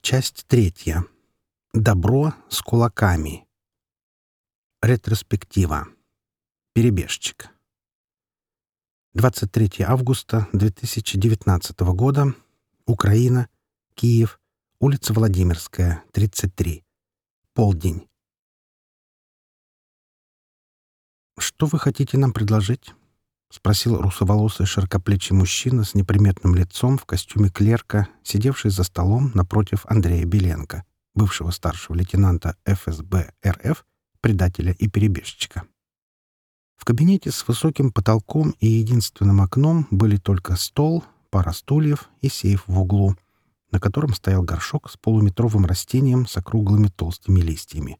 Часть третья. Добро с кулаками. Ретроспектива. Перебежчик. 23 августа 2019 года. Украина. Киев. Улица Владимирская, 33. Полдень. Что вы хотите нам предложить? — спросил русоволосый широкоплечий мужчина с неприметным лицом в костюме клерка, сидевший за столом напротив Андрея Беленко, бывшего старшего лейтенанта ФСБ РФ, предателя и перебежчика. В кабинете с высоким потолком и единственным окном были только стол, пара стульев и сейф в углу, на котором стоял горшок с полуметровым растением с округлыми толстыми листьями.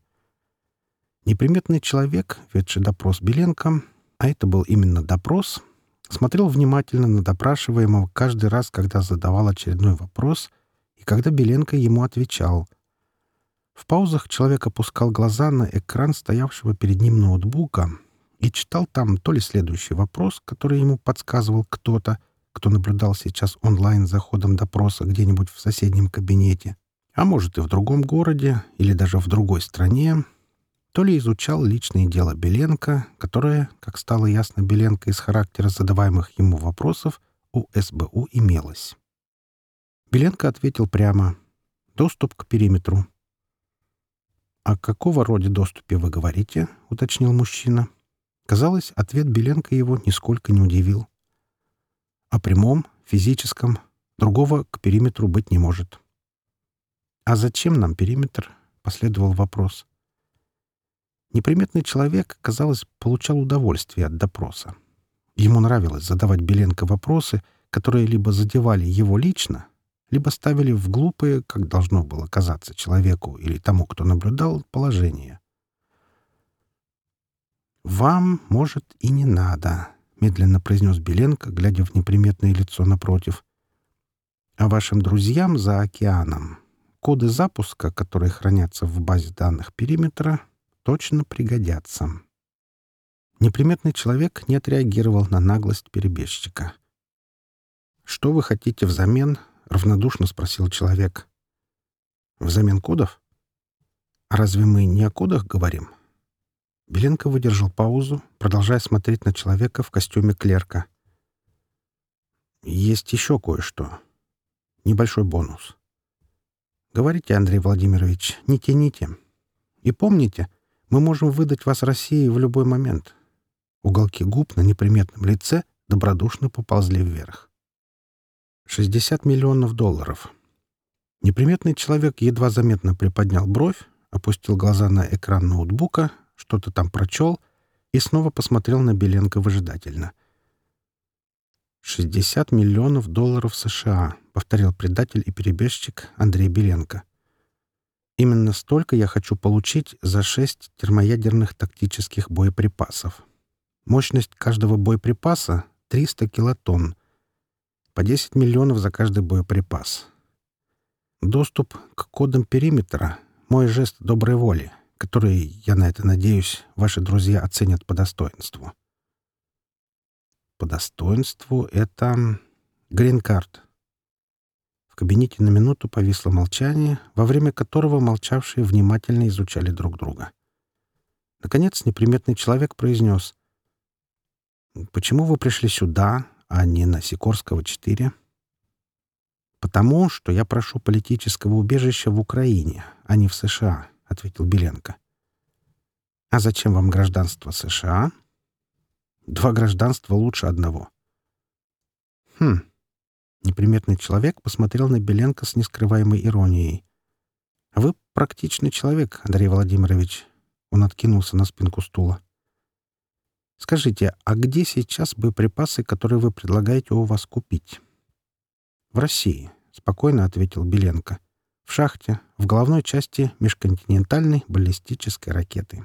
Неприметный человек, ведший допрос Беленко, а это был именно допрос, смотрел внимательно на допрашиваемого каждый раз, когда задавал очередной вопрос и когда Беленко ему отвечал. В паузах человек опускал глаза на экран стоявшего перед ним ноутбука и читал там то ли следующий вопрос, который ему подсказывал кто-то, кто наблюдал сейчас онлайн за ходом допроса где-нибудь в соседнем кабинете, а может и в другом городе или даже в другой стране, то ли изучал личные дела Беленко, которое, как стало ясно Беленко из характера задаваемых ему вопросов, у СБУ имелось. Беленко ответил прямо «Доступ к периметру». «О какого роде доступе вы говорите?» — уточнил мужчина. Казалось, ответ Беленко его нисколько не удивил. «О прямом, физическом. Другого к периметру быть не может». «А зачем нам периметр?» — последовал вопрос. Неприметный человек, казалось, получал удовольствие от допроса. Ему нравилось задавать Беленко вопросы, которые либо задевали его лично, либо ставили в глупые, как должно было казаться человеку или тому, кто наблюдал, положение. «Вам, может, и не надо», — медленно произнес Беленко, глядя в неприметное лицо напротив. «А вашим друзьям за океаном коды запуска, которые хранятся в базе данных периметра, точно пригодятся. Неприметный человек не отреагировал на наглость перебежчика. «Что вы хотите взамен?» — равнодушно спросил человек. «Взамен кодов? А разве мы не о кодах говорим?» Беленко выдержал паузу, продолжая смотреть на человека в костюме клерка. «Есть еще кое-что. Небольшой бонус. Говорите, Андрей Владимирович, не тяните. И помните, мы можем выдать вас России в любой момент». Уголки губ на неприметном лице добродушно поползли вверх. 60 миллионов долларов. Неприметный человек едва заметно приподнял бровь, опустил глаза на экран ноутбука, что-то там прочел и снова посмотрел на Беленко выжидательно. 60 миллионов долларов США», — повторил предатель и перебежчик Андрей Беленко. Именно столько я хочу получить за шесть термоядерных тактических боеприпасов. Мощность каждого боеприпаса — 300 килотонн. По 10 миллионов за каждый боеприпас. Доступ к кодам периметра — мой жест доброй воли, который, я на это надеюсь, ваши друзья оценят по достоинству. По достоинству это грин-карт — кабинете на минуту повисло молчание, во время которого молчавшие внимательно изучали друг друга. Наконец неприметный человек произнес. «Почему вы пришли сюда, а не на Сикорского 4?» «Потому, что я прошу политического убежища в Украине, а не в США», — ответил Беленко. «А зачем вам гражданство США?» «Два гражданства лучше одного». «Хм, неприметный человек посмотрел на Беленко с нескрываемой иронией. «Вы практичный человек, Андрей Владимирович». Он откинулся на спинку стула. «Скажите, а где сейчас боеприпасы, которые вы предлагаете у вас купить?» «В России», — спокойно ответил Беленко. «В шахте, в головной части межконтинентальной баллистической ракеты».